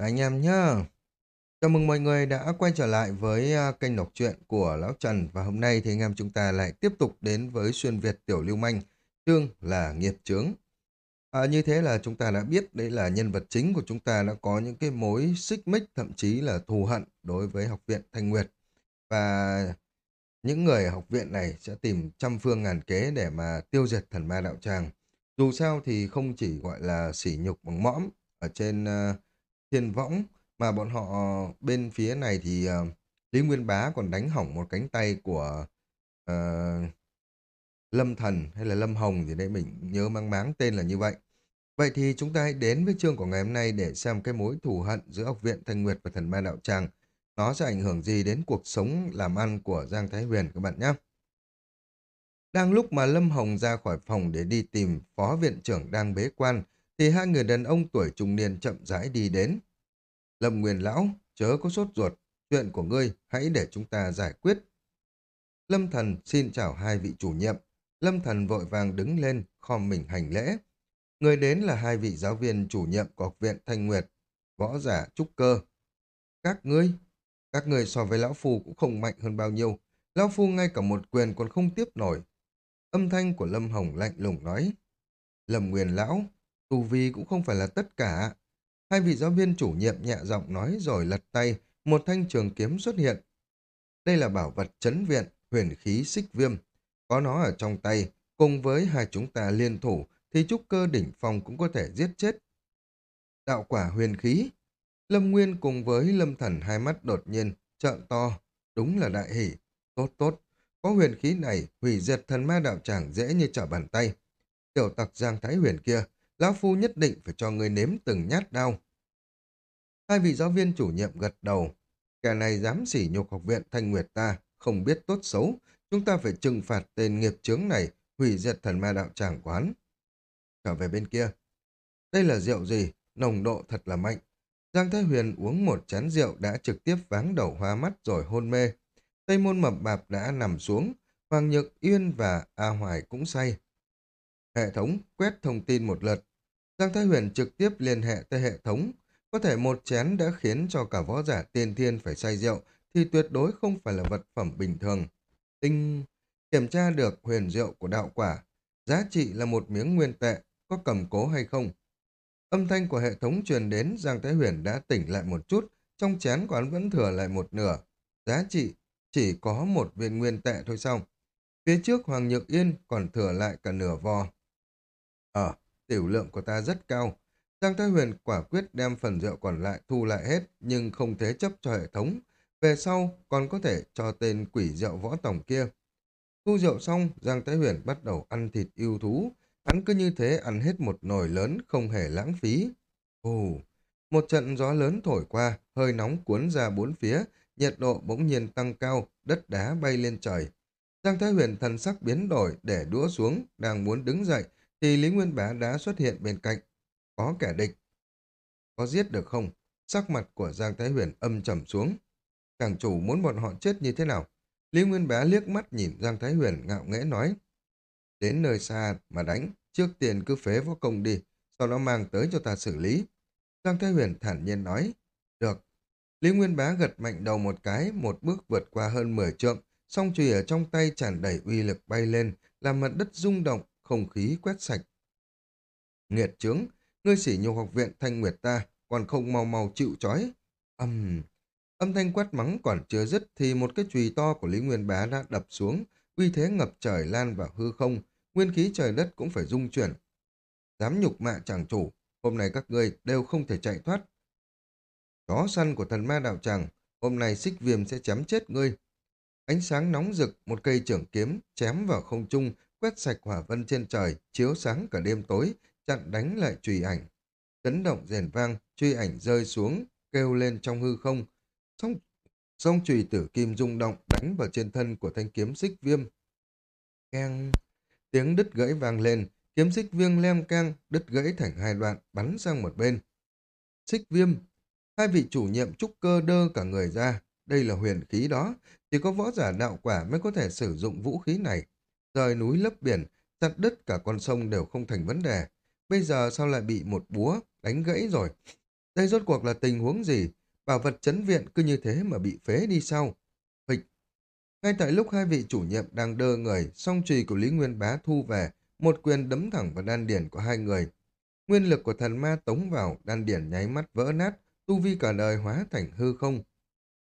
Anh em nhá. Chào mừng mọi người đã quay trở lại với à, kênh đọc truyện của Lão Trần và hôm nay thì anh em chúng ta lại tiếp tục đến với xuyên Việt tiểu lưu manh, chương là nghiệp chướng. À, như thế là chúng ta đã biết đấy là nhân vật chính của chúng ta đã có những cái mối xích mích thậm chí là thù hận đối với học viện Thanh Nguyệt và những người học viện này sẽ tìm trăm phương ngàn kế để mà tiêu diệt thần ma đạo tràng. Dù sao thì không chỉ gọi là sỉ nhục bằng mõm ở trên uh, thiên võng mà bọn họ ờ, bên phía này thì uh, Lý Nguyên Bá còn đánh hỏng một cánh tay của uh, Lâm Thần hay là Lâm Hồng thì đây mình nhớ mang máng tên là như vậy. Vậy thì chúng ta hãy đến với chương của ngày hôm nay để xem cái mối thù hận giữa học viện Thanh Nguyệt và thần ma đạo tràng nó sẽ ảnh hưởng gì đến cuộc sống làm ăn của Giang Thái Huyền các bạn nhé. Đang lúc mà Lâm Hồng ra khỏi phòng để đi tìm phó viện trưởng đang bế quan, thì hai người đàn ông tuổi trung niên chậm rãi đi đến. Lâm Nguyên Lão, chớ có sốt ruột, chuyện của ngươi hãy để chúng ta giải quyết. Lâm Thần xin chào hai vị chủ nhiệm. Lâm Thần vội vàng đứng lên, khom mình hành lễ. Người đến là hai vị giáo viên chủ nhiệm của học viện Thanh Nguyệt, võ giả trúc cơ. Các ngươi, các ngươi so với Lão Phu cũng không mạnh hơn bao nhiêu. Lão Phu ngay cả một quyền còn không tiếp nổi. Âm thanh của Lâm Hồng lạnh lùng nói. Lâm Nguyên Lão, tu vi cũng không phải là tất cả. Hai vị giáo viên chủ nhiệm nhẹ giọng nói rồi lật tay, một thanh trường kiếm xuất hiện. Đây là bảo vật chấn viện, huyền khí xích viêm. Có nó ở trong tay, cùng với hai chúng ta liên thủ, thì trúc cơ đỉnh phong cũng có thể giết chết. Đạo quả huyền khí. Lâm Nguyên cùng với Lâm Thần hai mắt đột nhiên, trợn to. Đúng là đại hỷ. Tốt tốt, có huyền khí này, hủy diệt thần ma đạo tràng dễ như trở bàn tay. Tiểu tặc Giang Thái Huyền kia, Lão Phu nhất định phải cho người nếm từng nhát đau. Hai vị giáo viên chủ nhiệm gật đầu. Kẻ này dám sỉ nhục học viện Thanh Nguyệt ta, không biết tốt xấu. Chúng ta phải trừng phạt tên nghiệp chướng này, hủy diệt thần ma đạo tràng quán. Trở về bên kia. Đây là rượu gì? Nồng độ thật là mạnh. Giang Thái Huyền uống một chén rượu đã trực tiếp váng đầu hoa mắt rồi hôn mê. Tây môn mập bạp đã nằm xuống. Hoàng Nhược Yên và A Hoài cũng say. Hệ thống quét thông tin một lượt. Giang Thái Huyền trực tiếp liên hệ tới hệ thống. Có thể một chén đã khiến cho cả võ giả tiên thiên phải say rượu thì tuyệt đối không phải là vật phẩm bình thường. Tinh kiểm tra được huyền rượu của đạo quả. Giá trị là một miếng nguyên tệ, có cầm cố hay không? Âm thanh của hệ thống truyền đến Giang Thái Huyền đã tỉnh lại một chút, trong chén của hắn vẫn thừa lại một nửa. Giá trị chỉ có một viên nguyên tệ thôi xong. Phía trước Hoàng Nhược Yên còn thừa lại cả nửa vò. Ờ, tiểu lượng của ta rất cao. Giang Thái Huyền quả quyết đem phần rượu còn lại thu lại hết, nhưng không thế chấp cho hệ thống. Về sau, còn có thể cho tên quỷ rượu võ tổng kia. Thu rượu xong, Giang Thái Huyền bắt đầu ăn thịt yêu thú. Hắn cứ như thế ăn hết một nồi lớn, không hề lãng phí. Ồ, một trận gió lớn thổi qua, hơi nóng cuốn ra bốn phía, nhiệt độ bỗng nhiên tăng cao, đất đá bay lên trời. Giang Thái Huyền thần sắc biến đổi để đũa xuống, đang muốn đứng dậy, thì Lý Nguyên Bá đã xuất hiện bên cạnh. Có kẻ địch. Có giết được không? Sắc mặt của Giang Thái Huyền âm trầm xuống. Càng chủ muốn bọn họ chết như thế nào? Lý Nguyên Bá liếc mắt nhìn Giang Thái Huyền ngạo nghễ nói. Đến nơi xa mà đánh, trước tiền cứ phế võ công đi, sau đó mang tới cho ta xử lý. Giang Thái Huyền thản nhiên nói. Được. Lý Nguyên Bá gật mạnh đầu một cái, một bước vượt qua hơn 10 trượng, song chùy ở trong tay tràn đầy uy lực bay lên, làm mặt đất rung động, không khí quét sạch. Nghiệt trướng, ngươi sỉ nhục học viện thanh nguyệt ta, còn không mau mau chịu chói. Âm... Âm thanh quát mắng còn chưa dứt thì một cái chùy to của Lý Nguyên Bá đã đập xuống, uy thế ngập trời lan vào hư không, nguyên khí trời đất cũng phải rung chuyển. Dám nhục mạ chàng chủ, hôm nay các ngươi đều không thể chạy thoát. Chó săn của thần ma đạo tràng, hôm nay xích viêm sẽ chém chết ngươi. Ánh sáng nóng rực, một cây trưởng kiếm chém vào không trung, quét sạch hỏa vân trên trời, chiếu sáng cả đêm tối, chặn đánh lại trùy ảnh. Chấn động rền vang, truy ảnh rơi xuống, kêu lên trong hư không. Song, song trùy tử kim rung động đánh vào trên thân của thanh kiếm xích viêm. Keng, tiếng đứt gãy vang lên, kiếm xích viêm lem keng, đứt gãy thành hai đoạn, bắn sang một bên. Xích viêm, hai vị chủ nhiệm trúc cơ đơ cả người ra, đây là huyền khí đó, chỉ có võ giả đạo quả mới có thể sử dụng vũ khí này. Rời núi lấp biển, chặt đứt cả con sông đều không thành vấn đề. Bây giờ sao lại bị một búa đánh gãy rồi? Đây rốt cuộc là tình huống gì? Bảo vật chấn viện cứ như thế mà bị phế đi sau. Hịch. Ngay tại lúc hai vị chủ nhiệm đang đơ người, song trùy của Lý Nguyên Bá thu về, một quyền đấm thẳng vào đan điển của hai người. Nguyên lực của thần ma tống vào, đan điển nháy mắt vỡ nát, tu vi cả đời hóa thành hư không.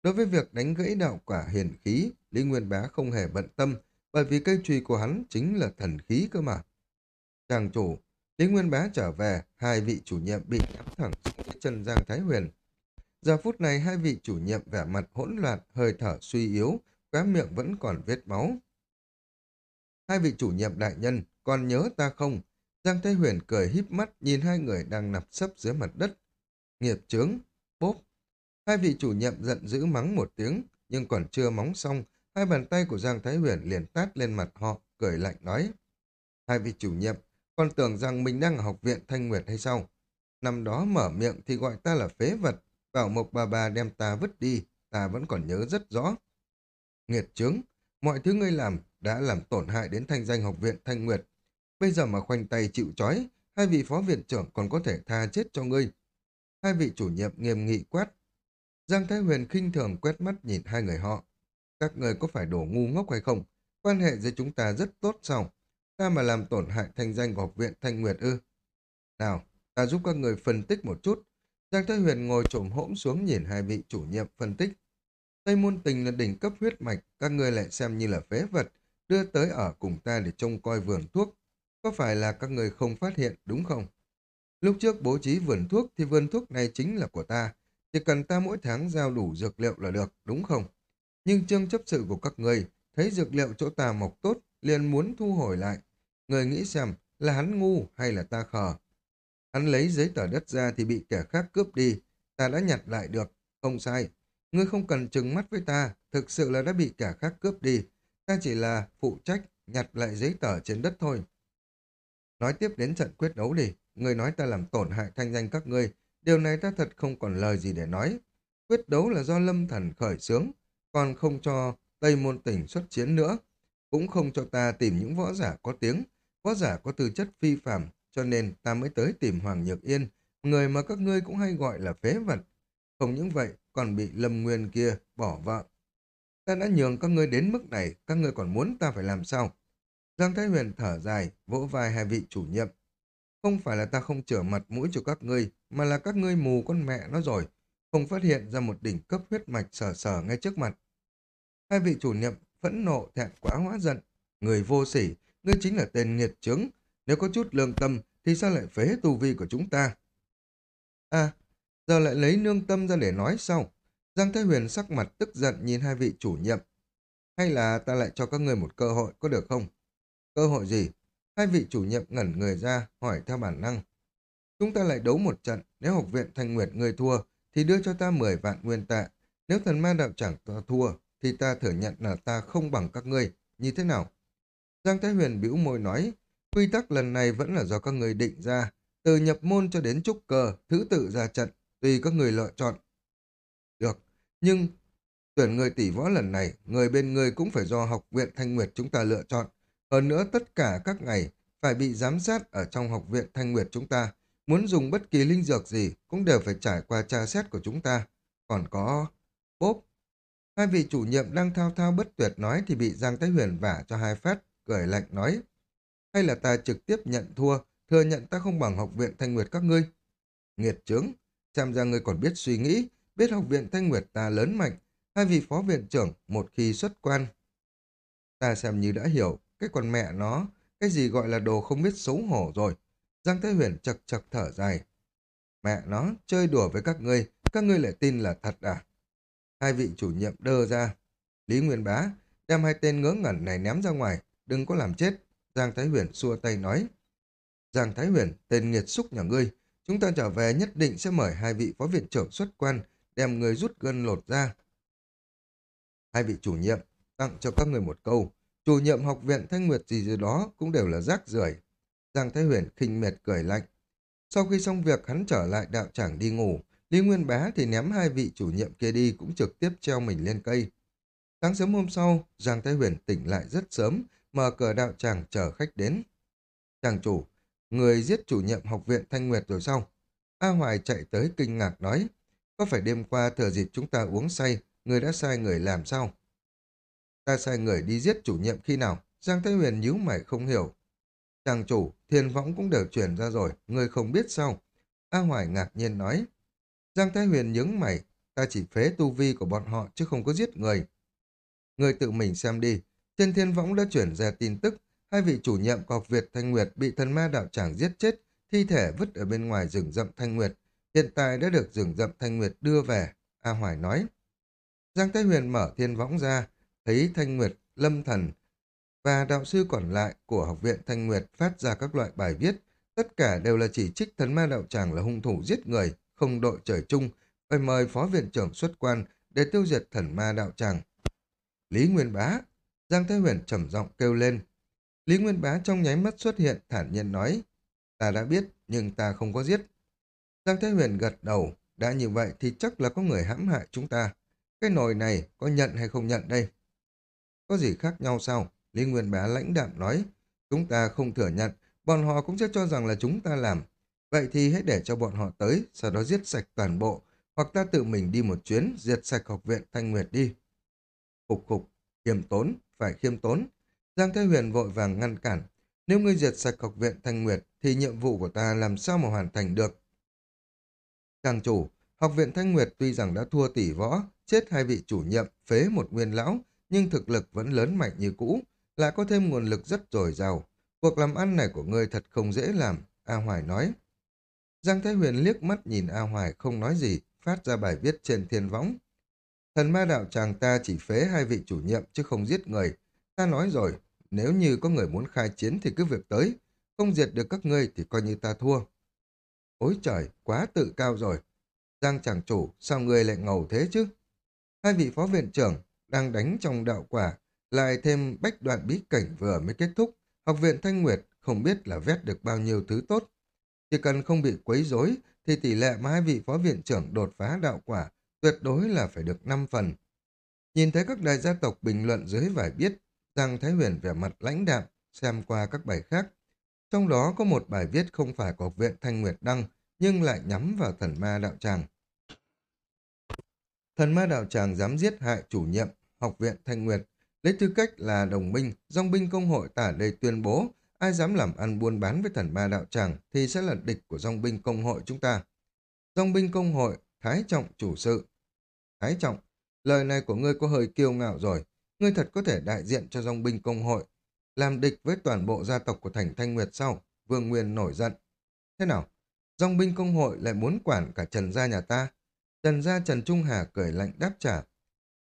Đối với việc đánh gãy đạo quả hiền khí, Lý Nguyên Bá không hề bận tâm, bởi vì cây chùy của hắn chính là thần khí cơ mà. Chàng chủ, Lý Nguyên Bá trở về, hai vị chủ nhiệm bị nhắm thẳng xuống dưới chân Giang Thái Huyền. Giờ phút này hai vị chủ nhiệm vẻ mặt hỗn loạn, hơi thở suy yếu, khóe miệng vẫn còn vết máu. Hai vị chủ nhiệm đại nhân, còn nhớ ta không? Giang Thái Huyền cười híp mắt nhìn hai người đang nằm sấp dưới mặt đất. Nghiệp chướng, bốp. Hai vị chủ nhiệm giận dữ mắng một tiếng, nhưng còn chưa móng xong, hai bàn tay của Giang Thái Huyền liền tát lên mặt họ, cười lạnh nói. Hai vị chủ nhiệm, con tưởng rằng mình đang ở học viện Thanh Nguyệt hay sao? Năm đó mở miệng thì gọi ta là phế vật, bảo Mộc bà bà đem ta vứt đi, ta vẫn còn nhớ rất rõ. Nghiệt chướng, mọi thứ ngươi làm đã làm tổn hại đến thanh danh học viện Thanh Nguyệt. Bây giờ mà khoanh tay chịu chói, hai vị phó viện trưởng còn có thể tha chết cho ngươi. Hai vị chủ nhiệm nghiêm nghị quát. Giang Thái Huyền khinh thường quét mắt nhìn hai người họ. Các người có phải đổ ngu ngốc hay không? Quan hệ giữa chúng ta rất tốt sao? Ta mà làm tổn hại thanh danh của học viện Thanh Nguyệt ư? Nào, ta giúp các người phân tích một chút. Giang Thái Huyền ngồi trộm hỗn xuống nhìn hai vị chủ nhiệm phân tích. Tây môn tình là đỉnh cấp huyết mạch, các người lại xem như là phế vật, đưa tới ở cùng ta để trông coi vườn thuốc. Có phải là các người không phát hiện, đúng không? Lúc trước bố trí vườn thuốc thì vườn thuốc này chính là của ta. Chỉ cần ta mỗi tháng giao đủ dược liệu là được, đúng không? Nhưng chương chấp sự của các người thấy dược liệu chỗ ta mọc tốt, liền muốn thu hồi lại. Người nghĩ xem là hắn ngu hay là ta khờ. Hắn lấy giấy tờ đất ra thì bị kẻ khác cướp đi. Ta đã nhặt lại được. Không sai. Ngươi không cần trừng mắt với ta. Thực sự là đã bị kẻ khác cướp đi. Ta chỉ là phụ trách nhặt lại giấy tờ trên đất thôi. Nói tiếp đến trận quyết đấu đi. Ngươi nói ta làm tổn hại thanh danh các ngươi. Điều này ta thật không còn lời gì để nói. Quyết đấu là do lâm thần khởi xướng. Còn không cho Tây Môn Tỉnh xuất chiến nữa. Cũng không cho ta tìm những võ giả có tiếng. Võ giả có tư chất phi phạm cho nên ta mới tới tìm Hoàng Nhược Yên, người mà các ngươi cũng hay gọi là phế vật. Không những vậy, còn bị Lâm Nguyên kia bỏ vợ. Ta đã nhường các ngươi đến mức này, các ngươi còn muốn ta phải làm sao? Giang Thái Huyền thở dài, vỗ vai hai vị chủ nhiệm. Không phải là ta không trở mặt mũi cho các ngươi, mà là các ngươi mù con mẹ nó rồi, không phát hiện ra một đỉnh cấp huyết mạch sờ sờ ngay trước mặt. Hai vị chủ nhiệm phẫn nộ thẹn quá hóa giận. Người vô sỉ, ngươi chính là tên nghiệt chứng. Nếu có chút lương tâm, thì sao lại phế tu vi của chúng ta? À, giờ lại lấy nương tâm ra để nói sau Giang Thái Huyền sắc mặt tức giận nhìn hai vị chủ nhiệm. Hay là ta lại cho các ngươi một cơ hội, có được không? Cơ hội gì? Hai vị chủ nhiệm ngẩn người ra, hỏi theo bản năng. Chúng ta lại đấu một trận, nếu học viện Thanh Nguyệt người thua, thì đưa cho ta 10 vạn nguyên tệ Nếu thần ma đạo chẳng ta thua, thì ta thừa nhận là ta không bằng các ngươi. Như thế nào? Giang Thái Huyền bĩu môi nói, quy tắc lần này vẫn là do các người định ra, từ nhập môn cho đến trúc cờ thứ tự ra trận, tùy các người lựa chọn. Được, nhưng tuyển người tỷ võ lần này, người bên người cũng phải do học viện Thanh Nguyệt chúng ta lựa chọn. Hơn nữa tất cả các ngày phải bị giám sát ở trong học viện Thanh Nguyệt chúng ta. Muốn dùng bất kỳ linh dược gì cũng đều phải trải qua tra xét của chúng ta. Còn có... Bốp! Hai vị chủ nhiệm đang thao thao bất tuyệt nói thì bị Giang Thái Huyền vả cho hai phát cười lạnh nói. Hay là ta trực tiếp nhận thua, thừa nhận ta không bằng học viện Thanh Nguyệt các ngươi? Nghiệt trướng, xem ra ngươi còn biết suy nghĩ, biết học viện Thanh Nguyệt ta lớn mạnh, hai vị phó viện trưởng một khi xuất quan. Ta xem như đã hiểu, cái con mẹ nó, cái gì gọi là đồ không biết xấu hổ rồi. Giang Thái Huyền chật chật thở dài. Mẹ nó, chơi đùa với các ngươi, các ngươi lại tin là thật à? Hai vị chủ nhiệm đơ ra. Lý Nguyên Bá, đem hai tên ngớ ngẩn này ném ra ngoài, đừng có làm chết. Giang Thái Huyền xua tay nói. Giang Thái Huyền, tên nghiệt xúc nhà ngươi, chúng ta trở về nhất định sẽ mời hai vị phó viện trưởng xuất quan, đem người rút gân lột ra. Hai vị chủ nhiệm, tặng cho các người một câu, chủ nhiệm học viện Thanh Nguyệt gì gì đó cũng đều là rác rưởi. Giang Thái Huyền khinh miệt cười lạnh. Sau khi xong việc hắn trở lại đạo tràng đi ngủ, Lý Nguyên Bá thì ném hai vị chủ nhiệm kia đi cũng trực tiếp treo mình lên cây. Sáng sớm hôm sau, Giang Thái Huyền tỉnh lại rất sớm, mở cửa đạo tràng chờ khách đến. Chàng chủ, người giết chủ nhiệm học viện Thanh Nguyệt rồi sao? A Hoài chạy tới kinh ngạc nói, có phải đêm qua thừa dịp chúng ta uống say, người đã sai người làm sao? Ta sai người đi giết chủ nhiệm khi nào? Giang Thái Huyền nhíu mày không hiểu. Chàng chủ, thiên võng cũng đều chuyển ra rồi, người không biết sao? A Hoài ngạc nhiên nói. Giang Thái Huyền nhướng mày, ta chỉ phế tu vi của bọn họ chứ không có giết người. Người tự mình xem đi, trên thiên võng đã chuyển ra tin tức, hai vị chủ nhiệm của học Việt Thanh Nguyệt bị thần ma đạo tràng giết chết, thi thể vứt ở bên ngoài rừng rậm Thanh Nguyệt, hiện tại đã được rừng rậm Thanh Nguyệt đưa về, A Hoài nói. Giang Thái Huyền mở thiên võng ra, thấy Thanh Nguyệt, Lâm Thần và đạo sư còn lại của học viện Thanh Nguyệt phát ra các loại bài viết, tất cả đều là chỉ trích thần ma đạo tràng là hung thủ giết người, không đội trời chung, phải mời phó viện trưởng xuất quan để tiêu diệt thần ma đạo tràng. Lý Nguyên Bá, Giang Thái Huyền trầm giọng kêu lên. Lý Nguyên Bá trong nháy mắt xuất hiện thản nhiên nói, ta đã biết nhưng ta không có giết. Giang Thái Huyền gật đầu, đã như vậy thì chắc là có người hãm hại chúng ta. Cái nồi này có nhận hay không nhận đây? Có gì khác nhau sao? Lý Nguyên Bá lãnh đạm nói, chúng ta không thừa nhận, bọn họ cũng sẽ cho rằng là chúng ta làm. Vậy thì hãy để cho bọn họ tới, sau đó giết sạch toàn bộ, hoặc ta tự mình đi một chuyến, diệt sạch học viện Thanh Nguyệt đi. Khục khục, khiêm tốn, phải khiêm tốn. Giang Thái Huyền vội vàng ngăn cản. Nếu ngươi diệt sạch học viện Thanh Nguyệt, thì nhiệm vụ của ta làm sao mà hoàn thành được? Chàng chủ, học viện Thanh Nguyệt tuy rằng đã thua tỷ võ, chết hai vị chủ nhiệm, phế một nguyên lão, nhưng thực lực vẫn lớn mạnh như cũ, lại có thêm nguồn lực rất dồi dào. Cuộc làm ăn này của ngươi thật không dễ làm, A Hoài nói. Giang Thái Huyền liếc mắt nhìn A Hoài không nói gì, phát ra bài viết trên thiên võng. Thần ma đạo chàng ta chỉ phế hai vị chủ nhiệm chứ không giết người. Ta nói rồi, nếu như có người muốn khai chiến thì cứ việc tới, không diệt được các ngươi thì coi như ta thua. Ôi trời, quá tự cao rồi. Giang chàng chủ, sao ngươi lại ngầu thế chứ? Hai vị phó viện trưởng đang đánh trong đạo quả, lại thêm bách đoạn bí cảnh vừa mới kết thúc, học viện Thanh Nguyệt không biết là vét được bao nhiêu thứ tốt. Chỉ cần không bị quấy rối thì tỷ lệ mà hai vị phó viện trưởng đột phá đạo quả tuyệt đối là phải được 5 phần. Nhìn thấy các đại gia tộc bình luận dưới vải biết rằng Thái Huyền vẻ mặt lãnh đạm, xem qua các bài khác. Trong đó có một bài viết không phải của học viện Thanh Nguyệt đăng, nhưng lại nhắm vào thần ma đạo tràng. Thần ma đạo tràng dám giết hại chủ nhiệm học viện Thanh Nguyệt, lấy tư cách là đồng minh, dòng binh công hội tả đây tuyên bố ai dám làm ăn buôn bán với thần ma đạo tràng thì sẽ là địch của dòng binh công hội chúng ta. Dòng binh công hội, Thái Trọng chủ sự. Thái Trọng, lời này của ngươi có hơi kiêu ngạo rồi. Ngươi thật có thể đại diện cho dòng binh công hội, làm địch với toàn bộ gia tộc của thành Thanh Nguyệt sau. Vương Nguyên nổi giận. Thế nào? Dòng binh công hội lại muốn quản cả Trần gia nhà ta. Trần gia Trần Trung Hà cười lạnh đáp trả.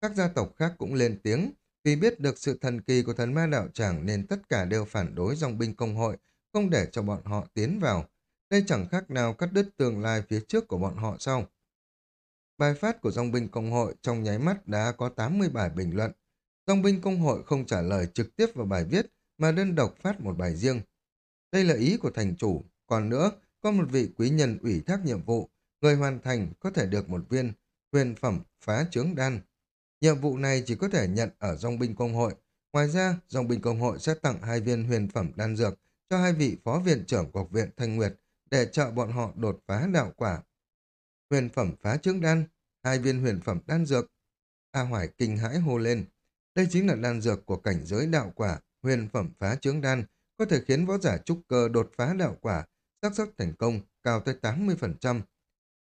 Các gia tộc khác cũng lên tiếng, vì biết được sự thần kỳ của thần ma đạo tràng nên tất cả đều phản đối dòng binh công hội, không để cho bọn họ tiến vào. Đây chẳng khác nào cắt đứt tương lai phía trước của bọn họ sau. Bài phát của dòng binh công hội trong nháy mắt đã có 80 bài bình luận. Dòng binh công hội không trả lời trực tiếp vào bài viết mà đơn độc phát một bài riêng. Đây là ý của thành chủ. Còn nữa, có một vị quý nhân ủy thác nhiệm vụ, người hoàn thành có thể được một viên huyền phẩm phá trướng đan. Nhiệm vụ này chỉ có thể nhận ở dòng binh công hội. Ngoài ra, dòng binh công hội sẽ tặng hai viên huyền phẩm đan dược cho hai vị phó viện trưởng của viện Thanh Nguyệt để trợ bọn họ đột phá đạo quả. Huyền phẩm phá trướng đan, hai viên huyền phẩm đan dược. A Hoài kinh hãi hô lên. Đây chính là đan dược của cảnh giới đạo quả, huyền phẩm phá trướng đan, có thể khiến võ giả trúc cơ đột phá đạo quả, xác suất thành công cao tới 80%.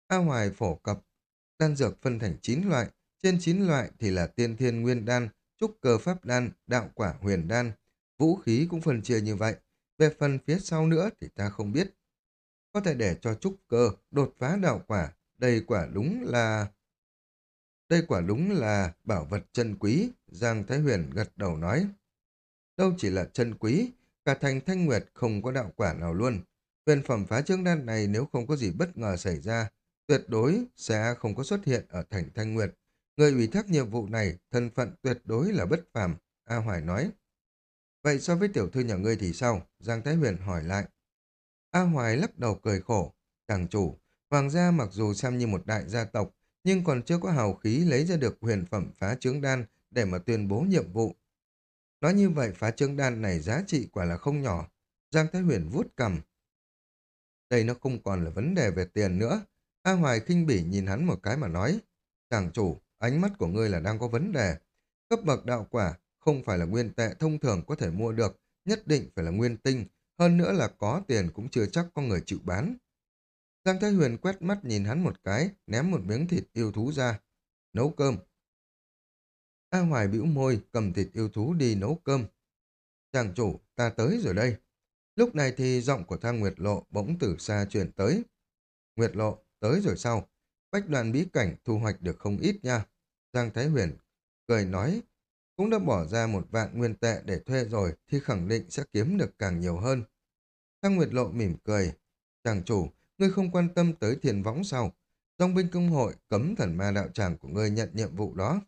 A Hoài phổ cập, đan dược phân thành 9 loại, trên 9 loại thì là tiên thiên nguyên đan, trúc cơ pháp đan, đạo quả huyền đan. Vũ khí cũng phân chia như vậy. Về phần phía sau nữa thì ta không biết. Có thể để cho trúc cơ, đột phá đạo quả, đây quả đúng là... Đây quả đúng là bảo vật chân quý, Giang Thái Huyền gật đầu nói. Đâu chỉ là chân quý, cả thành Thanh Nguyệt không có đạo quả nào luôn. Huyền phẩm phá trương đan này nếu không có gì bất ngờ xảy ra, tuyệt đối sẽ không có xuất hiện ở thành Thanh Nguyệt. Người ủy thác nhiệm vụ này, thân phận tuyệt đối là bất phàm, A Hoài nói. Vậy so với tiểu thư nhà ngươi thì sao? Giang Thái Huyền hỏi lại. A Hoài lắc đầu cười khổ. Chàng chủ, Hoàng gia mặc dù xem như một đại gia tộc, nhưng còn chưa có hào khí lấy ra được huyền phẩm phá trướng đan để mà tuyên bố nhiệm vụ. Nói như vậy phá trướng đan này giá trị quả là không nhỏ. Giang Thái Huyền vuốt cầm. Đây nó không còn là vấn đề về tiền nữa. A Hoài khinh bỉ nhìn hắn một cái mà nói. Chàng chủ, ánh mắt của ngươi là đang có vấn đề. Cấp bậc đạo quả không phải là nguyên tệ thông thường có thể mua được, nhất định phải là nguyên tinh, hơn nữa là có tiền cũng chưa chắc có người chịu bán. Giang Thái Huyền quét mắt nhìn hắn một cái, ném một miếng thịt yêu thú ra. Nấu cơm. A Hoài bĩu môi, cầm thịt yêu thú đi nấu cơm. Chàng chủ, ta tới rồi đây. Lúc này thì giọng của thang Nguyệt Lộ bỗng từ xa truyền tới. Nguyệt Lộ, tới rồi sao? Bách đoàn bí cảnh thu hoạch được không ít nha. Giang Thái Huyền cười nói, cũng đã bỏ ra một vạn nguyên tệ để thuê rồi thì khẳng định sẽ kiếm được càng nhiều hơn. Thăng Nguyệt Lộ mỉm cười, chàng chủ, ngươi không quan tâm tới thiền võng sao? Dòng binh công hội cấm thần ma đạo tràng của ngươi nhận nhiệm vụ đó.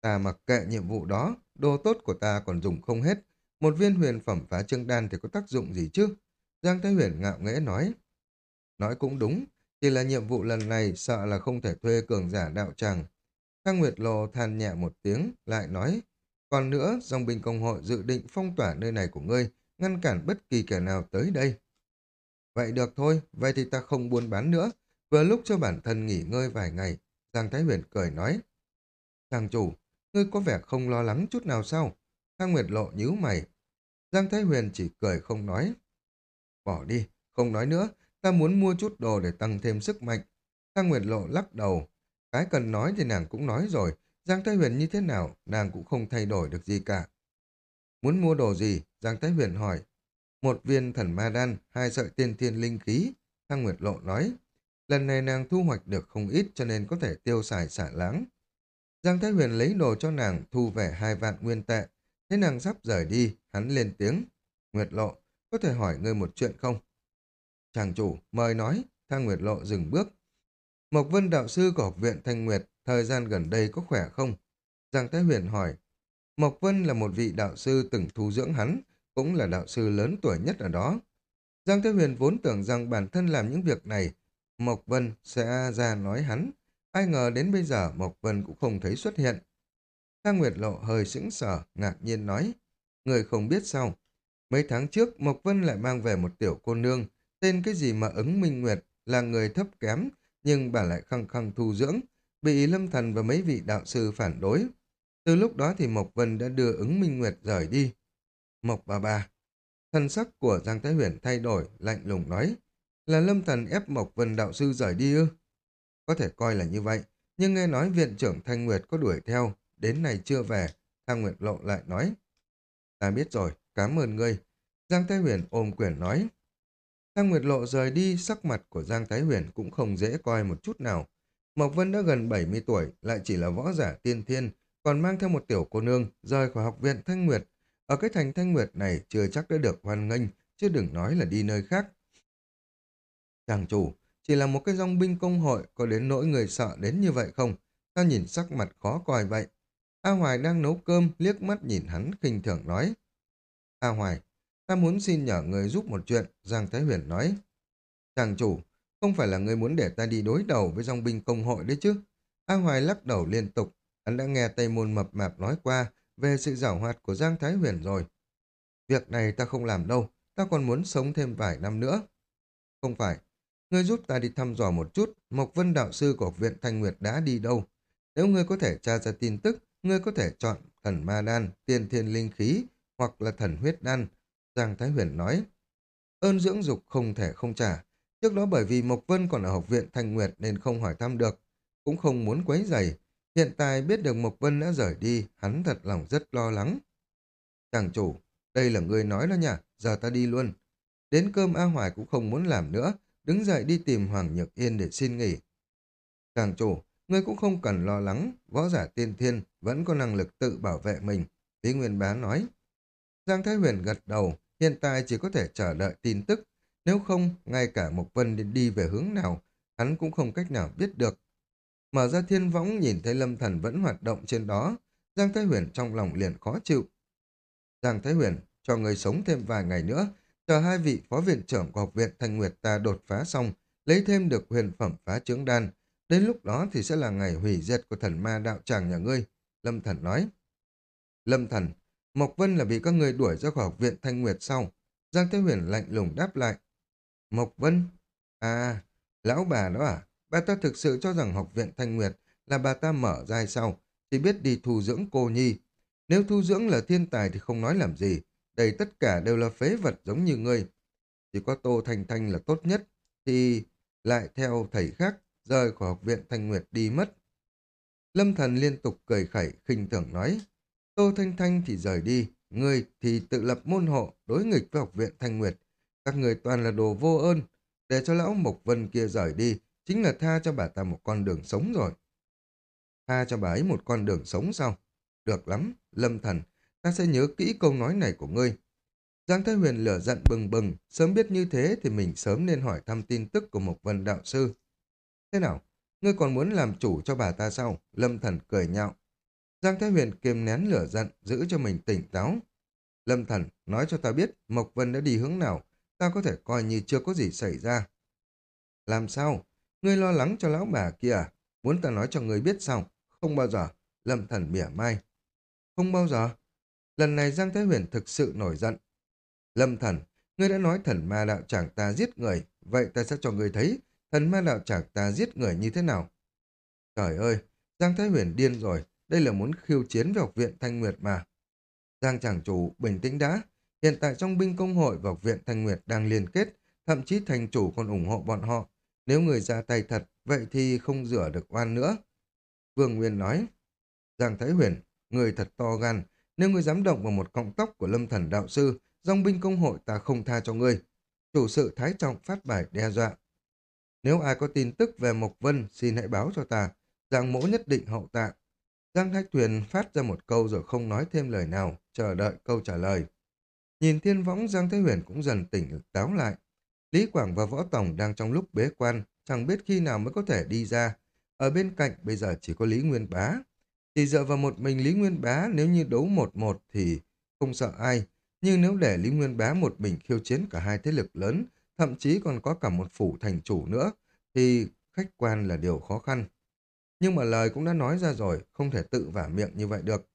Ta mặc kệ nhiệm vụ đó, đồ tốt của ta còn dùng không hết. Một viên huyền phẩm phá trương đan thì có tác dụng gì chứ? Giang Thái Huyền ngạo nghễ nói. Nói cũng đúng, chỉ là nhiệm vụ lần này sợ là không thể thuê cường giả đạo tràng. Thang Nguyệt Lộ than nhẹ một tiếng, lại nói. Còn nữa, dòng binh công hội dự định phong tỏa nơi này của ngươi, ngăn cản bất kỳ kẻ nào tới đây. Vậy được thôi, vậy thì ta không buôn bán nữa. Vừa lúc cho bản thân nghỉ ngơi vài ngày, Giang Thái Huyền cười nói. Chàng chủ, ngươi có vẻ không lo lắng chút nào sao? Thang Nguyệt Lộ nhíu mày. Giang Thái Huyền chỉ cười không nói. Bỏ đi, không nói nữa, ta muốn mua chút đồ để tăng thêm sức mạnh. Thang Nguyệt Lộ lắc đầu. Cái cần nói thì nàng cũng nói rồi, Giang Thái Huyền như thế nào, nàng cũng không thay đổi được gì cả. Muốn mua đồ gì? Giang Thái Huyền hỏi. Một viên thần ma đan, hai sợi tiên thiên linh khí. Thang Nguyệt Lộ nói. Lần này nàng thu hoạch được không ít cho nên có thể tiêu xài xả láng. Giang Thái Huyền lấy đồ cho nàng thu về hai vạn nguyên tệ. Thế nàng sắp rời đi, hắn lên tiếng. Nguyệt Lộ, có thể hỏi ngươi một chuyện không? Chàng chủ, mời nói. Thang Nguyệt Lộ dừng bước. Mộc Vân đạo sư của học viện Thanh Nguyệt, thời gian gần đây có khỏe không? Giang Thái Huyền hỏi. Mộc Vân là một vị đạo sư từng thu dưỡng hắn, cũng là đạo sư lớn tuổi nhất ở đó. Giang Thái Huyền vốn tưởng rằng bản thân làm những việc này, Mộc Vân sẽ ra nói hắn. Ai ngờ đến bây giờ Mộc Vân cũng không thấy xuất hiện. Thang Nguyệt Lộ hơi sững sờ, ngạc nhiên nói. Người không biết sao. Mấy tháng trước, Mộc Vân lại mang về một tiểu cô nương, tên cái gì mà ứng minh nguyệt, là người thấp kém, nhưng bà lại khăng khăng thu dưỡng, bị Lâm Thần và mấy vị đạo sư phản đối. Từ lúc đó thì Mộc Vân đã đưa ứng minh nguyệt rời đi. Mộc bà bà. Thân sắc của Giang Thái Huyền thay đổi, lạnh lùng nói. Là Lâm Thần ép Mộc Vân đạo sư rời đi ư? Có thể coi là như vậy, nhưng nghe nói viện trưởng Thanh Nguyệt có đuổi theo, đến nay chưa về, Thang Nguyệt lộ lại nói. Ta biết rồi, cảm ơn ngươi. Giang Thái Huyền ôm quyền nói. Thang Nguyệt lộ rời đi, sắc mặt của Giang Thái Huyền cũng không dễ coi một chút nào. Mộc Vân đã gần 70 tuổi, lại chỉ là võ giả tiên thiên, còn mang theo một tiểu cô nương rời khỏi học viện Thanh Nguyệt. Ở cái thành Thanh Nguyệt này chưa chắc đã được hoan nghênh, chứ đừng nói là đi nơi khác. Chàng chủ, chỉ là một cái dòng binh công hội có đến nỗi người sợ đến như vậy không? Ta nhìn sắc mặt khó coi vậy. A Hoài đang nấu cơm, liếc mắt nhìn hắn khinh thường nói. A Hoài, ta muốn xin nhờ người giúp một chuyện, Giang Thái Huyền nói. Chàng chủ, không phải là người muốn để ta đi đối đầu với dòng binh công hội đấy chứ. A Hoài lắc đầu liên tục, hắn đã nghe Tây Môn Mập Mạp nói qua về sự giảo hoạt của Giang Thái Huyền rồi. Việc này ta không làm đâu, ta còn muốn sống thêm vài năm nữa. Không phải, ngươi giúp ta đi thăm dò một chút, Mộc Vân Đạo Sư của viện Thanh Nguyệt đã đi đâu. Nếu ngươi có thể tra ra tin tức, ngươi có thể chọn thần ma đan, tiên thiên linh khí hoặc là thần huyết đan, Giang Thái Huyền nói. Ơn dưỡng dục không thể không trả. Trước đó bởi vì Mộc Vân còn ở học viện Thanh Nguyệt nên không hỏi thăm được, cũng không muốn quấy rầy. Hiện tại biết được Mộc Vân đã rời đi, hắn thật lòng rất lo lắng. Chàng chủ, đây là người nói đó nha, giờ ta đi luôn. Đến cơm A Hoài cũng không muốn làm nữa, đứng dậy đi tìm Hoàng Nhược Yên để xin nghỉ. Chàng chủ, ngươi cũng không cần lo lắng, võ giả tiên thiên vẫn có năng lực tự bảo vệ mình, Lý Nguyên Bá nói. Giang Thái Huyền gật đầu, hiện tại chỉ có thể chờ đợi tin tức, nếu không, ngay cả Mộc Vân đi về hướng nào, hắn cũng không cách nào biết được. Mở ra thiên võng nhìn thấy lâm thần vẫn hoạt động trên đó, Giang Thái Huyền trong lòng liền khó chịu. Giang Thái Huyền, cho người sống thêm vài ngày nữa, chờ hai vị phó viện trưởng của học viện Thanh Nguyệt ta đột phá xong, lấy thêm được huyền phẩm phá trướng đan. Đến lúc đó thì sẽ là ngày hủy diệt của thần ma đạo tràng nhà ngươi. Lâm Thần nói. Lâm Thần, Mộc Vân là bị các người đuổi ra khỏi học viện Thanh Nguyệt sau. Giang Thế Huyền lạnh lùng đáp lại. Mộc Vân? À, lão bà đó à? Bà ta thực sự cho rằng học viện Thanh Nguyệt là bà ta mở ra hay sao? Chỉ biết đi thu dưỡng cô nhi. Nếu thu dưỡng là thiên tài thì không nói làm gì. Đây tất cả đều là phế vật giống như ngươi. Chỉ có Tô Thanh Thanh là tốt nhất. Thì lại theo thầy khác rời khỏi học viện Thanh Nguyệt đi mất. Lâm Thần liên tục cười khẩy, khinh thường nói. Tô Thanh Thanh thì rời đi, ngươi thì tự lập môn hộ, đối nghịch với học viện Thanh Nguyệt. Các người toàn là đồ vô ơn, để cho lão Mộc Vân kia rời đi, chính là tha cho bà ta một con đường sống rồi. Tha cho bà ấy một con đường sống sao? Được lắm, Lâm Thần, ta sẽ nhớ kỹ câu nói này của ngươi. Giang Thái Huyền lửa giận bừng bừng, sớm biết như thế thì mình sớm nên hỏi thăm tin tức của Mộc Vân Đạo Sư. Thế nào, ngươi còn muốn làm chủ cho bà ta sao? Lâm Thần cười nhạo. Giang Thái Huyền kiềm nén lửa giận, giữ cho mình tỉnh táo. Lâm Thần, nói cho ta biết Mộc Vân đã đi hướng nào, ta có thể coi như chưa có gì xảy ra. Làm sao? Ngươi lo lắng cho lão bà kia à? Muốn ta nói cho ngươi biết sao? Không bao giờ. Lâm Thần mỉa mai. Không bao giờ. Lần này Giang Thái Huyền thực sự nổi giận. Lâm Thần, ngươi đã nói thần ma đạo tràng ta giết người, vậy ta sẽ cho ngươi thấy thần ma đạo tràng ta giết người như thế nào. Trời ơi, Giang Thái Huyền điên rồi, đây là muốn khiêu chiến với học viện Thanh Nguyệt mà. Giang chàng chủ, bình tĩnh đã. Hiện tại trong binh công hội và học viện Thanh Nguyệt đang liên kết, thậm chí thành chủ còn ủng hộ bọn họ. Nếu người ra tay thật, vậy thì không rửa được oan nữa. Vương Nguyên nói, Giang Thái Huyền, người thật to gan, nếu người dám động vào một cọng tóc của lâm thần đạo sư, dòng binh công hội ta không tha cho ngươi. Chủ sự Thái Trọng phát bài đe dọa. Nếu ai có tin tức về Mộc Vân, xin hãy báo cho ta. Giang mỗ nhất định hậu tạ. Giang Thái Tuyền phát ra một câu rồi không nói thêm lời nào, chờ đợi câu trả lời. Nhìn thiên võng Giang Thái Huyền cũng dần tỉnh táo lại. Lý Quảng và Võ Tổng đang trong lúc bế quan, chẳng biết khi nào mới có thể đi ra. Ở bên cạnh bây giờ chỉ có Lý Nguyên Bá. Chỉ dựa vào một mình Lý Nguyên Bá nếu như đấu một một thì không sợ ai. Nhưng nếu để Lý Nguyên Bá một mình khiêu chiến cả hai thế lực lớn, thậm chí còn có cả một phủ thành chủ nữa, thì khách quan là điều khó khăn. Nhưng mà lời cũng đã nói ra rồi, không thể tự vả miệng như vậy được.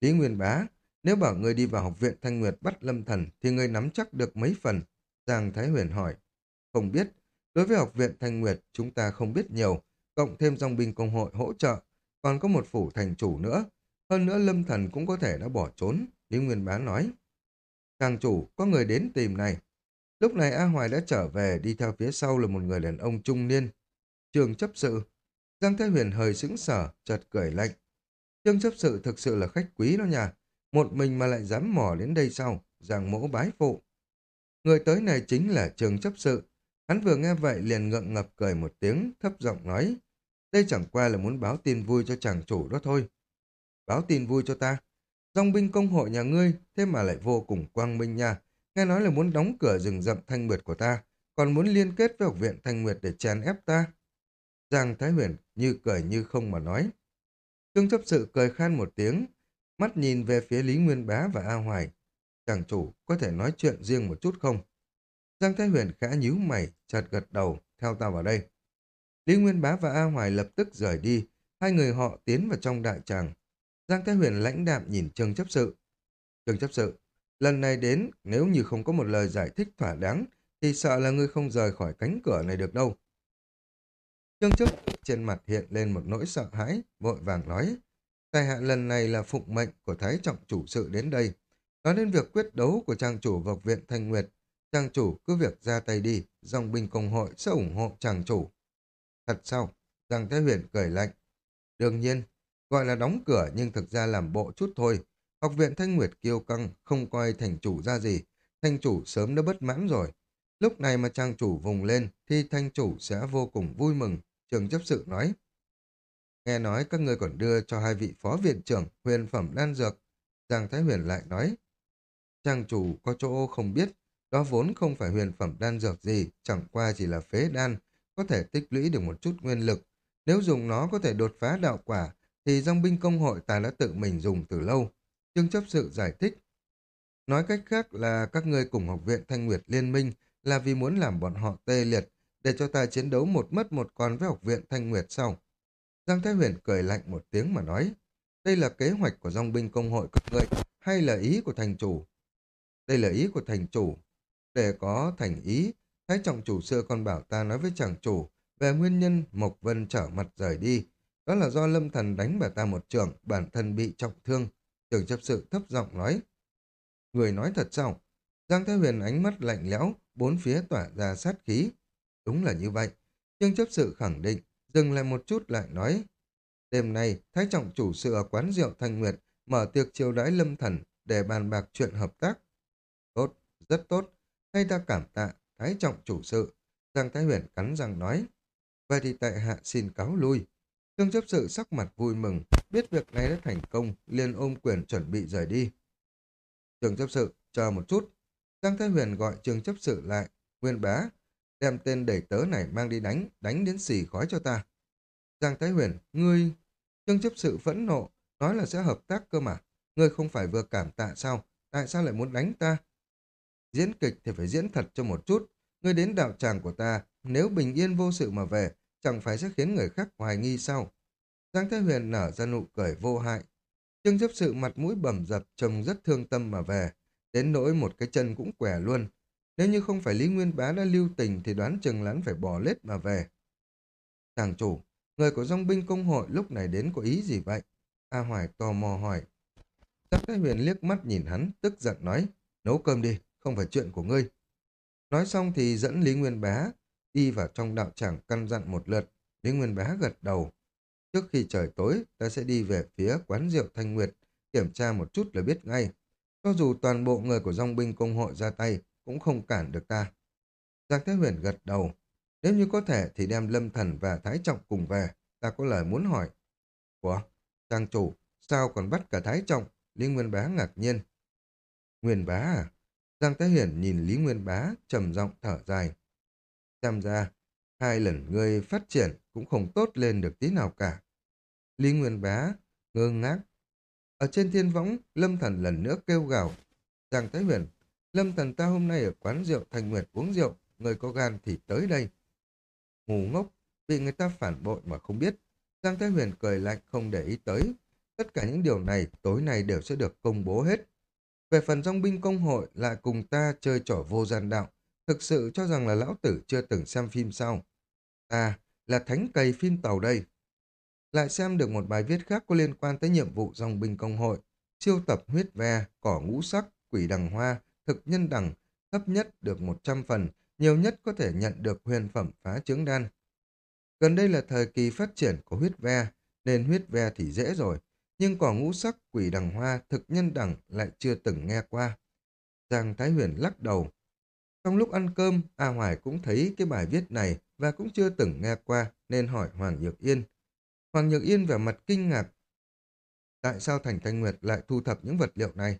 Lý Nguyên Bá, nếu bảo người đi vào học viện Thanh Nguyệt bắt lâm thần, thì người nắm chắc được mấy phần? Giang Thái Huyền hỏi. Không biết, đối với học viện Thanh Nguyệt, chúng ta không biết nhiều, cộng thêm dòng binh công hội hỗ trợ, còn có một phủ thành chủ nữa. Hơn nữa lâm thần cũng có thể đã bỏ trốn, Lý Nguyên Bá nói. Càng chủ, có người đến tìm này. Lúc này A Hoài đã trở về, đi theo phía sau là một người đàn ông trung niên. Trường chấp sự. Giang Thái Huyền hơi sững sở, chợt cười lạnh. Trương chấp sự thực sự là khách quý đó nha. Một mình mà lại dám mò đến đây sau, giang mỗ bái phụ. Người tới này chính là trường chấp sự. Hắn vừa nghe vậy liền ngượng ngập cười một tiếng, thấp giọng nói. Đây chẳng qua là muốn báo tin vui cho chàng chủ đó thôi. Báo tin vui cho ta. Dòng binh công hội nhà ngươi, thế mà lại vô cùng quang minh nha. Nghe nói là muốn đóng cửa rừng rậm thanh nguyệt của ta, còn muốn liên kết với học viện thanh nguyệt để chèn ép ta. Giang Thái Huyền như cười như không mà nói. Trương chấp sự cười khan một tiếng, mắt nhìn về phía Lý Nguyên Bá và A Hoài. Chàng chủ có thể nói chuyện riêng một chút không? Giang Thái Huyền khẽ nhíu mày, chợt gật đầu, theo ta vào đây. Lý Nguyên Bá và A Hoài lập tức rời đi, hai người họ tiến vào trong đại tràng. Giang Thái Huyền lãnh đạm nhìn Trương chấp sự. Trương chấp sự, lần này đến, nếu như không có một lời giải thích thỏa đáng, thì sợ là ngươi không rời khỏi cánh cửa này được đâu. Trương chức trên mặt hiện lên một nỗi sợ hãi, vội vàng nói. Tài hạ lần này là phụng mệnh của Thái Trọng chủ sự đến đây. Nói đến việc quyết đấu của trang chủ vào viện Thanh Nguyệt, trang chủ cứ việc ra tay đi, dòng binh công hội sẽ ủng hộ trang chủ. Thật sao? Giang thái Huyền cười lạnh. Đương nhiên, gọi là đóng cửa nhưng thực ra làm bộ chút thôi. Học viện Thanh Nguyệt kiêu căng, không coi thành chủ ra gì. Thanh chủ sớm đã bất mãn rồi. Lúc này mà trang chủ vùng lên thì thanh chủ sẽ vô cùng vui mừng. Trường chấp sự nói. Nghe nói các ngươi còn đưa cho hai vị phó viện trưởng huyền phẩm đan dược. Giang Thái Huyền lại nói. Trang chủ có chỗ không biết, đó vốn không phải huyền phẩm đan dược gì, chẳng qua chỉ là phế đan, có thể tích lũy được một chút nguyên lực. Nếu dùng nó có thể đột phá đạo quả, thì dòng binh công hội ta đã tự mình dùng từ lâu. Trương chấp sự giải thích. Nói cách khác là các ngươi cùng học viện Thanh Nguyệt Liên minh là vì muốn làm bọn họ tê liệt, để cho ta chiến đấu một mất một con với học viện Thanh Nguyệt sau. Giang Thái Huyền cười lạnh một tiếng mà nói, đây là kế hoạch của dòng binh công hội các ngươi, hay là ý của thành chủ? Đây là ý của thành chủ. Để có thành ý, Thái trọng chủ xưa còn bảo ta nói với chàng chủ về nguyên nhân Mộc Vân trở mặt rời đi. Đó là do lâm thần đánh bà ta một trường, bản thân bị trọng thương. Trường chấp sự thấp giọng nói. Người nói thật sao? Giang Thái Huyền ánh mắt lạnh lẽo, bốn phía tỏa ra sát khí. Đúng là như vậy. Trương chấp sự khẳng định, dừng lại một chút lại nói. Đêm nay, Thái trọng chủ sự ở quán rượu Thanh Nguyệt mở tiệc chiêu đãi lâm thần để bàn bạc chuyện hợp tác. Tốt, rất tốt. Thay ta cảm tạ, Thái trọng chủ sự. Giang Thái Huyền cắn răng nói. Vậy thì tại hạ xin cáo lui. Trương chấp sự sắc mặt vui mừng, biết việc này đã thành công, liền ôm quyền chuẩn bị rời đi. Trương chấp sự, chờ một chút. Giang Thái Huyền gọi trương chấp sự lại. Nguyên bá, đem tên đẩy tớ này mang đi đánh, đánh đến xì khói cho ta. Giang Thái Huyền, ngươi... Trương chấp sự phẫn nộ, nói là sẽ hợp tác cơ mà. Ngươi không phải vừa cảm tạ sao? Tại sao lại muốn đánh ta? Diễn kịch thì phải diễn thật cho một chút. Ngươi đến đạo tràng của ta, nếu bình yên vô sự mà về, chẳng phải sẽ khiến người khác hoài nghi sao? Giang Thái Huyền nở ra nụ cười vô hại. Trương chấp sự mặt mũi bầm dập trông rất thương tâm mà về, đến nỗi một cái chân cũng quẻ luôn. Nếu như không phải Lý Nguyên Bá đã lưu tình thì đoán chừng lắn phải bỏ lết mà về. Chàng chủ, người của dòng binh công hội lúc này đến có ý gì vậy? A Hoài tò mò hỏi. chắc Thái Huyền liếc mắt nhìn hắn, tức giận nói, nấu cơm đi, không phải chuyện của ngươi. Nói xong thì dẫn Lý Nguyên Bá đi vào trong đạo tràng căn dặn một lượt. Lý Nguyên Bá gật đầu. Trước khi trời tối, ta sẽ đi về phía quán rượu Thanh Nguyệt, kiểm tra một chút là biết ngay. Cho dù toàn bộ người của dòng binh công hội ra tay, cũng không cản được ta. Giang Thế Huyền gật đầu. Nếu như có thể thì đem Lâm Thần và Thái Trọng cùng về, ta có lời muốn hỏi. Ủa, Trang chủ, sao còn bắt cả Thái Trọng? Lý Nguyên Bá ngạc nhiên. Nguyên Bá à? Giang Thế Huyền nhìn Lý Nguyên Bá, trầm giọng thở dài. Xem ra, hai lần ngươi phát triển cũng không tốt lên được tí nào cả. Lý Nguyên Bá ngơ ngác. Ở trên thiên võng, Lâm Thần lần nữa kêu gào. Giang Thái Huyền, Lâm Thần ta hôm nay ở quán rượu Thành Nguyệt uống rượu, người có gan thì tới đây. Ngu ngốc, bị người ta phản bội mà không biết. Giang Thái Huyền cười lạnh không để ý tới. Tất cả những điều này tối nay đều sẽ được công bố hết. Về phần dòng binh công hội lại cùng ta chơi trò vô gian đạo, Thực sự cho rằng là lão tử chưa từng xem phim sau À, là thánh cầy phim tàu đây. Lại xem được một bài viết khác có liên quan tới nhiệm vụ dòng binh công hội, siêu tập huyết ve, cỏ ngũ sắc, quỷ đằng hoa, thực nhân đẳng thấp nhất được 100 phần, nhiều nhất có thể nhận được huyền phẩm phá trứng đan. Gần đây là thời kỳ phát triển của huyết ve, nên huyết ve thì dễ rồi, nhưng cỏ ngũ sắc, quỷ đằng hoa, thực nhân đẳng lại chưa từng nghe qua. Giang Thái Huyền lắc đầu, trong lúc ăn cơm, A Hoài cũng thấy cái bài viết này và cũng chưa từng nghe qua nên hỏi Hoàng Nhược Yên. Hoàng Nhược Yên vẻ mặt kinh ngạc. Tại sao Thành Thanh Nguyệt lại thu thập những vật liệu này?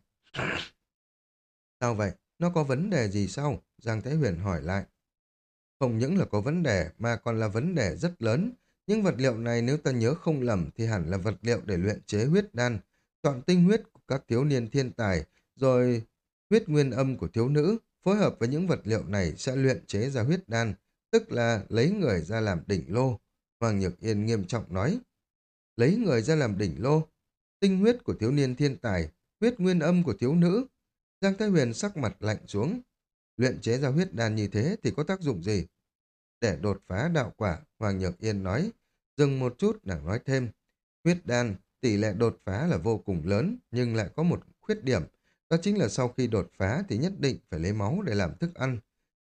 Sao vậy? Nó có vấn đề gì sao? Giang Thái Huyền hỏi lại. Không những là có vấn đề mà còn là vấn đề rất lớn. Những vật liệu này nếu ta nhớ không lầm thì hẳn là vật liệu để luyện chế huyết đan, chọn tinh huyết của các thiếu niên thiên tài, rồi huyết nguyên âm của thiếu nữ, phối hợp với những vật liệu này sẽ luyện chế ra huyết đan, tức là lấy người ra làm đỉnh lô. Hoàng Nhược Yên nghiêm trọng nói, lấy người ra làm đỉnh lô, tinh huyết của thiếu niên thiên tài, huyết nguyên âm của thiếu nữ. Giang Thái Huyền sắc mặt lạnh xuống, luyện chế ra huyết đan như thế thì có tác dụng gì? Để đột phá đạo quả, Hoàng Nhược Yên nói, dừng một chút nàng nói thêm, huyết đan, tỷ lệ đột phá là vô cùng lớn, nhưng lại có một khuyết điểm, đó chính là sau khi đột phá thì nhất định phải lấy máu để làm thức ăn.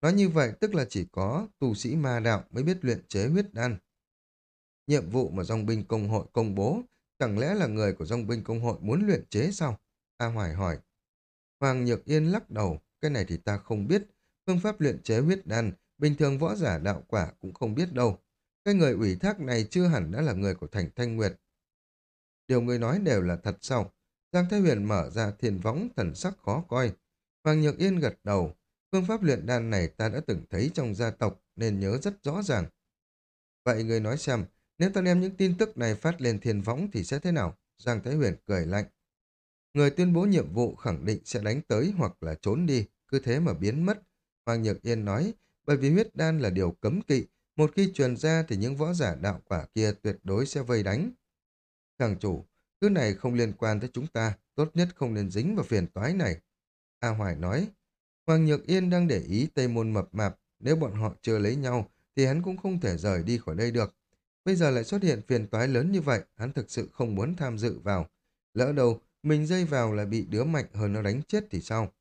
Nói như vậy tức là chỉ có tu sĩ ma đạo mới biết luyện chế huyết đan. Nhiệm vụ mà dòng binh công hội công bố, chẳng lẽ là người của dòng binh công hội muốn luyện chế sao? A Hoài hỏi. Hoàng Nhược Yên lắc đầu, cái này thì ta không biết. Phương pháp luyện chế huyết đan, bình thường võ giả đạo quả cũng không biết đâu. Cái người ủy thác này chưa hẳn đã là người của thành Thanh Nguyệt. Điều người nói đều là thật sao? Giang Thái Huyền mở ra thiên võng thần sắc khó coi. Hoàng Nhược Yên gật đầu. Phương pháp luyện đan này ta đã từng thấy trong gia tộc nên nhớ rất rõ ràng. Vậy người nói xem, nếu ta đem những tin tức này phát lên thiên võng thì sẽ thế nào? Giang Thái Huyền cười lạnh. Người tuyên bố nhiệm vụ khẳng định sẽ đánh tới hoặc là trốn đi, cứ thế mà biến mất. Hoàng Nhược Yên nói, bởi vì huyết đan là điều cấm kỵ, một khi truyền ra thì những võ giả đạo quả kia tuyệt đối sẽ vây đánh. Thằng chủ, Thứ này không liên quan tới chúng ta, tốt nhất không nên dính vào phiền toái này. A Hoài nói, Hoàng Nhược Yên đang để ý Tây Môn mập mạp, nếu bọn họ chưa lấy nhau, thì hắn cũng không thể rời đi khỏi đây được. Bây giờ lại xuất hiện phiền toái lớn như vậy, hắn thực sự không muốn tham dự vào. Lỡ đâu, mình dây vào là bị đứa mạnh hơn nó đánh chết thì sao?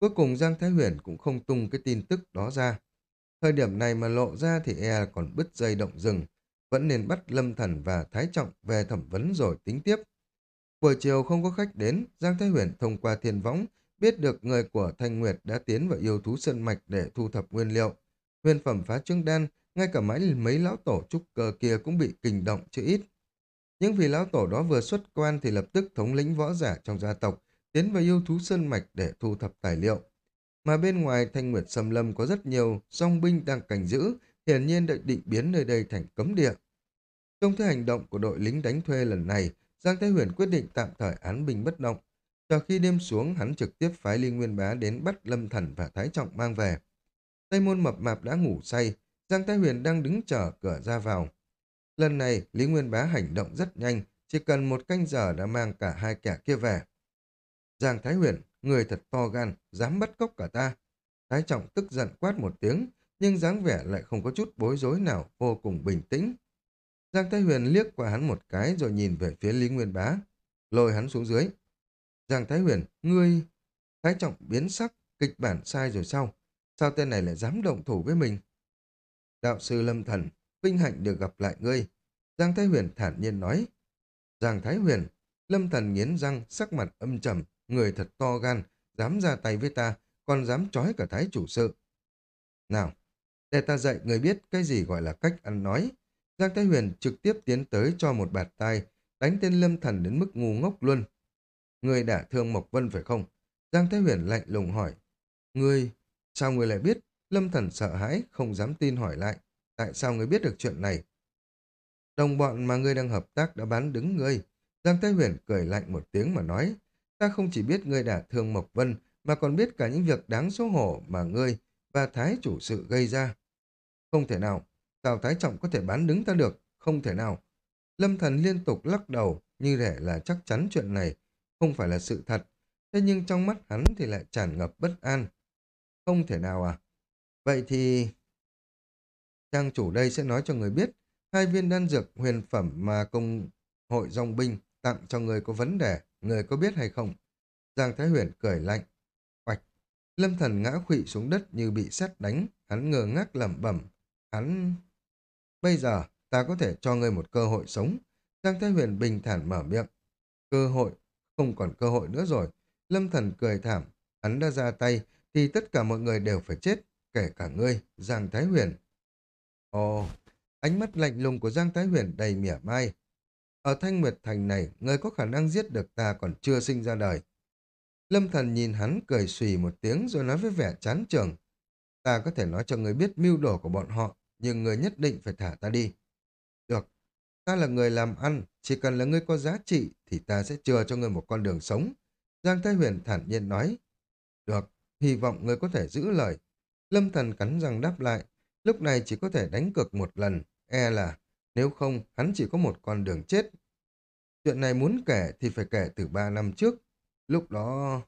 Cuối cùng Giang Thái Huyền cũng không tung cái tin tức đó ra. Thời điểm này mà lộ ra thì e còn bứt dây động rừng. Vẫn nên bắt Lâm Thần và Thái Trọng về thẩm vấn rồi tính tiếp. Buổi chiều không có khách đến, Giang Thái Huyền thông qua thiên võng biết được người của Thanh Nguyệt đã tiến vào yêu thú sân mạch để thu thập nguyên liệu. Nguyên phẩm phá trương đan, ngay cả mãi mấy lão tổ trúc cơ kia cũng bị kinh động chứ ít. Nhưng vì lão tổ đó vừa xuất quan thì lập tức thống lĩnh võ giả trong gia tộc, tiến vào yêu thú sơn mạch để thu thập tài liệu. Mà bên ngoài Thanh Nguyệt Sâm Lâm có rất nhiều song binh đang cảnh giữ, hiển nhiên đã định biến nơi đây thành cấm địa. Trong thế hành động của đội lính đánh thuê lần này, Giang Thái Huyền quyết định tạm thời án binh bất động. Chờ khi đêm xuống, hắn trực tiếp phái liên Nguyên Bá đến bắt Lâm Thần và Thái Trọng mang về. Tây môn mập mạp đã ngủ say, Giang Thái Huyền đang đứng chờ cửa ra vào. Lần này, Lý Nguyên Bá hành động rất nhanh, chỉ cần một canh giờ đã mang cả hai kẻ kia về. Giang Thái Huyền, người thật to gan, dám bắt cóc cả ta. Thái Trọng tức giận quát một tiếng, nhưng dáng vẻ lại không có chút bối rối nào, vô cùng bình tĩnh. Giang Thái Huyền liếc qua hắn một cái rồi nhìn về phía Lý Nguyên Bá, lôi hắn xuống dưới. Giang Thái Huyền, ngươi... Thái Trọng biến sắc, kịch bản sai rồi sao? Sao tên này lại dám động thủ với mình? Đạo sư Lâm Thần, vinh hạnh được gặp lại ngươi. Giang Thái Huyền thản nhiên nói. Giang Thái Huyền, Lâm Thần nghiến răng, sắc mặt âm trầm, người thật to gan, dám ra tay với ta, còn dám trói cả thái chủ sự. Nào, để ta dạy người biết cái gì gọi là cách ăn nói. Giang Thái Huyền trực tiếp tiến tới cho một bạt tay, đánh tên Lâm Thần đến mức ngu ngốc luôn. Người đã thương Mộc Vân phải không? Giang Thái Huyền lạnh lùng hỏi. Ngươi, sao người lại biết? Lâm Thần sợ hãi, không dám tin hỏi lại. Tại sao người biết được chuyện này? Đồng bọn mà ngươi đang hợp tác đã bán đứng ngươi. Giang Thái Huyền cười lạnh một tiếng mà nói. Ta không chỉ biết ngươi đã thương Mộc Vân, mà còn biết cả những việc đáng xấu hổ mà ngươi và Thái chủ sự gây ra. Không thể nào, Tào Thái Trọng có thể bán đứng ta được? Không thể nào. Lâm Thần liên tục lắc đầu, như để là chắc chắn chuyện này không phải là sự thật. Thế nhưng trong mắt hắn thì lại tràn ngập bất an. Không thể nào à? Vậy thì... Trang chủ đây sẽ nói cho người biết hai viên đan dược huyền phẩm mà công hội dòng binh tặng cho người có vấn đề, người có biết hay không? Giang Thái Huyền cười lạnh. Oạch! Lâm thần ngã khụy xuống đất như bị sét đánh, hắn ngơ ngác lẩm bẩm. Hắn... Bây giờ, ta có thể cho ngươi một cơ hội sống. Giang Thái Huyền bình thản mở miệng. Cơ hội? Không còn cơ hội nữa rồi. Lâm thần cười thảm. Hắn đã ra tay, thì tất cả mọi người đều phải chết, kể cả ngươi, Giang Thái Huyền. Ồ, ánh mắt lạnh lùng của Giang Thái Huyền đầy mỉa mai. Ở Thanh Nguyệt Thành này, người có khả năng giết được ta còn chưa sinh ra đời. Lâm Thần nhìn hắn cười xùy một tiếng rồi nói với vẻ chán trường. Ta có thể nói cho người biết mưu đồ của bọn họ, nhưng người nhất định phải thả ta đi. Được, ta là người làm ăn, chỉ cần là người có giá trị thì ta sẽ chừa cho người một con đường sống. Giang Thái Huyền thản nhiên nói. Được, hy vọng người có thể giữ lời. Lâm Thần cắn răng đáp lại, lúc này chỉ có thể đánh cược một lần, e là nếu không hắn chỉ có một con đường chết. Chuyện này muốn kể thì phải kể từ ba năm trước. Lúc đó...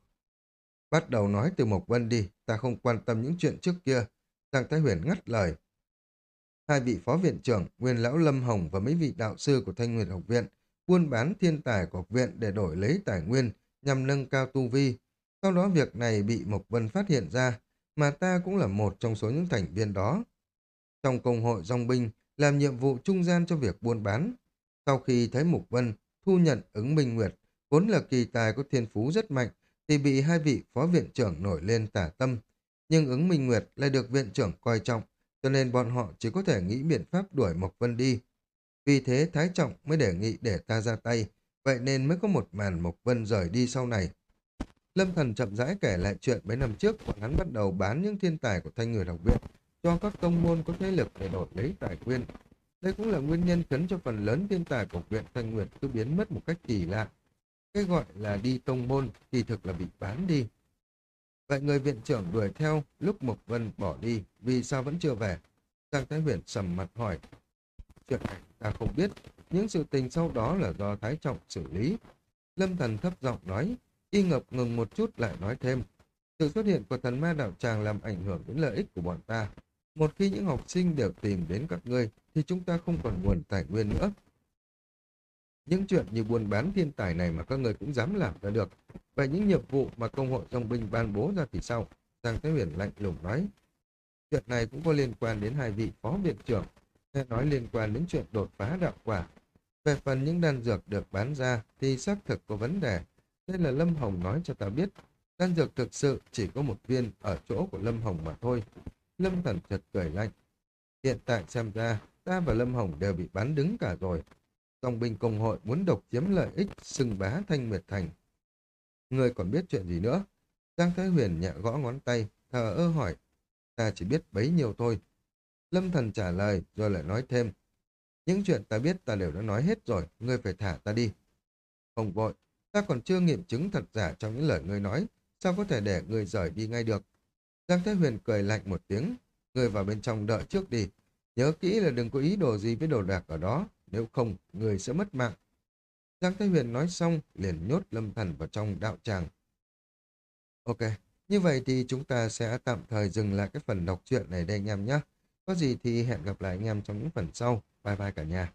Bắt đầu nói từ Mộc Vân đi, ta không quan tâm những chuyện trước kia. Giang Thái Huyền ngắt lời. Hai vị phó viện trưởng, nguyên lão Lâm Hồng và mấy vị đạo sư của Thanh Nguyệt học viện buôn bán thiên tài của học viện để đổi lấy tài nguyên nhằm nâng cao tu vi. Sau đó việc này bị Mộc Vân phát hiện ra, mà ta cũng là một trong số những thành viên đó. Trong công hội dòng binh, làm nhiệm vụ trung gian cho việc buôn bán. Sau khi thấy Mục Vân thu nhận ứng Minh Nguyệt, vốn là kỳ tài có thiên phú rất mạnh, thì bị hai vị phó viện trưởng nổi lên tả tâm. Nhưng ứng Minh Nguyệt lại được viện trưởng coi trọng, cho nên bọn họ chỉ có thể nghĩ biện pháp đuổi Mộc Vân đi. Vì thế Thái Trọng mới đề nghị để ta ra tay, vậy nên mới có một màn Mộc Vân rời đi sau này. Lâm Thần chậm rãi kể lại chuyện mấy năm trước bọn hắn bắt đầu bán những thiên tài của Thanh Người Học Viện cho các tông môn có thế lực để đổi lấy tài nguyên. Đây cũng là nguyên nhân khiến cho phần lớn thiên tài của viện Thanh Nguyệt cứ biến mất một cách kỳ lạ. Cái gọi là đi tông môn thì thực là bị bán đi. Vậy người viện trưởng đuổi theo lúc Mộc Vân bỏ đi, vì sao vẫn chưa về? Giang Thái Huyền sầm mặt hỏi. Chuyện này ta không biết, những sự tình sau đó là do Thái Trọng xử lý. Lâm Thần thấp giọng nói, y ngập ngừng một chút lại nói thêm. Sự xuất hiện của thần ma đạo tràng làm ảnh hưởng đến lợi ích của bọn ta. Một khi những học sinh đều tìm đến các ngươi, thì chúng ta không còn nguồn tài nguyên nữa. Những chuyện như buôn bán thiên tài này mà các người cũng dám làm ra được. và những nhiệm vụ mà công hội dòng binh ban bố ra thì sao? Giang Thái Huyền lạnh lùng nói. Chuyện này cũng có liên quan đến hai vị phó viện trưởng. Nghe nói liên quan đến chuyện đột phá đạo quả. Về phần những đan dược được bán ra thì xác thực có vấn đề. Đây là Lâm Hồng nói cho ta biết. Đan dược thực sự chỉ có một viên ở chỗ của Lâm Hồng mà thôi. Lâm Thần chợt cười lạnh. Hiện tại xem ra, ta và Lâm Hồng đều bị bán đứng cả rồi. Dòng binh công hội muốn độc chiếm lợi ích sừng bá thanh miệt thành. Người còn biết chuyện gì nữa? Giang Thái Huyền nhẹ gõ ngón tay, thờ ơ hỏi. Ta chỉ biết bấy nhiêu thôi. Lâm Thần trả lời rồi lại nói thêm. Những chuyện ta biết ta đều đã nói hết rồi, ngươi phải thả ta đi. Không vội, ta còn chưa nghiệm chứng thật giả trong những lời ngươi nói, sao có thể để ngươi rời đi ngay được. Giang Thế Huyền cười lạnh một tiếng, người vào bên trong đợi trước đi. Nhớ kỹ là đừng có ý đồ gì với đồ đạc ở đó, nếu không, người sẽ mất mạng. Giang Thế Huyền nói xong, liền nhốt Lâm Thần vào trong đạo tràng. Ok, như vậy thì chúng ta sẽ tạm thời dừng lại cái phần đọc truyện này đây anh em nhé. Có gì thì hẹn gặp lại anh em trong những phần sau. Bye bye cả nhà.